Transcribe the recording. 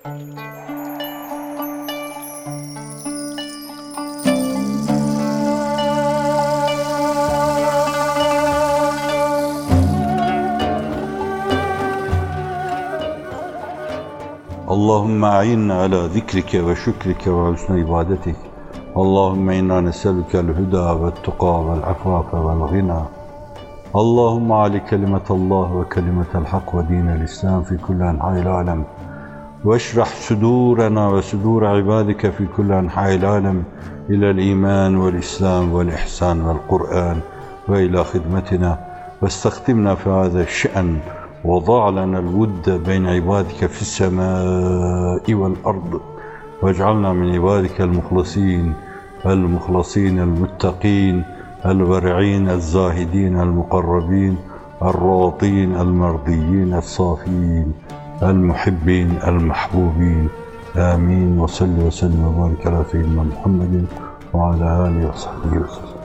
اللهم أعنا على ذكرك وشكرك وحسن عبادتك. اللهم إنا نسألك الهدى والتقى والعفاف والغنى. اللهم علي كلمة الله وكلمة الحق ودين الإسلام في كل أنحاء العالم. واشرح صدورنا وصدور عبادك في كل أنحاء العالم إلى الإيمان والإسلام والإحسان والقرآن وإلى خدمتنا. واستخدمنا في هذا الشأن. وضع لنا الود بين عبادك في السماء والأرض. واجعلنا من عبادك المخلصين المخلصين المتقين الورعين الزاهدين المقربين الراضين المرضيين الصافين. المحبين المحبوبين. آمين. وصل وسلم وبارك على سيدنا محمد وعلى آله وصحبه وسلم.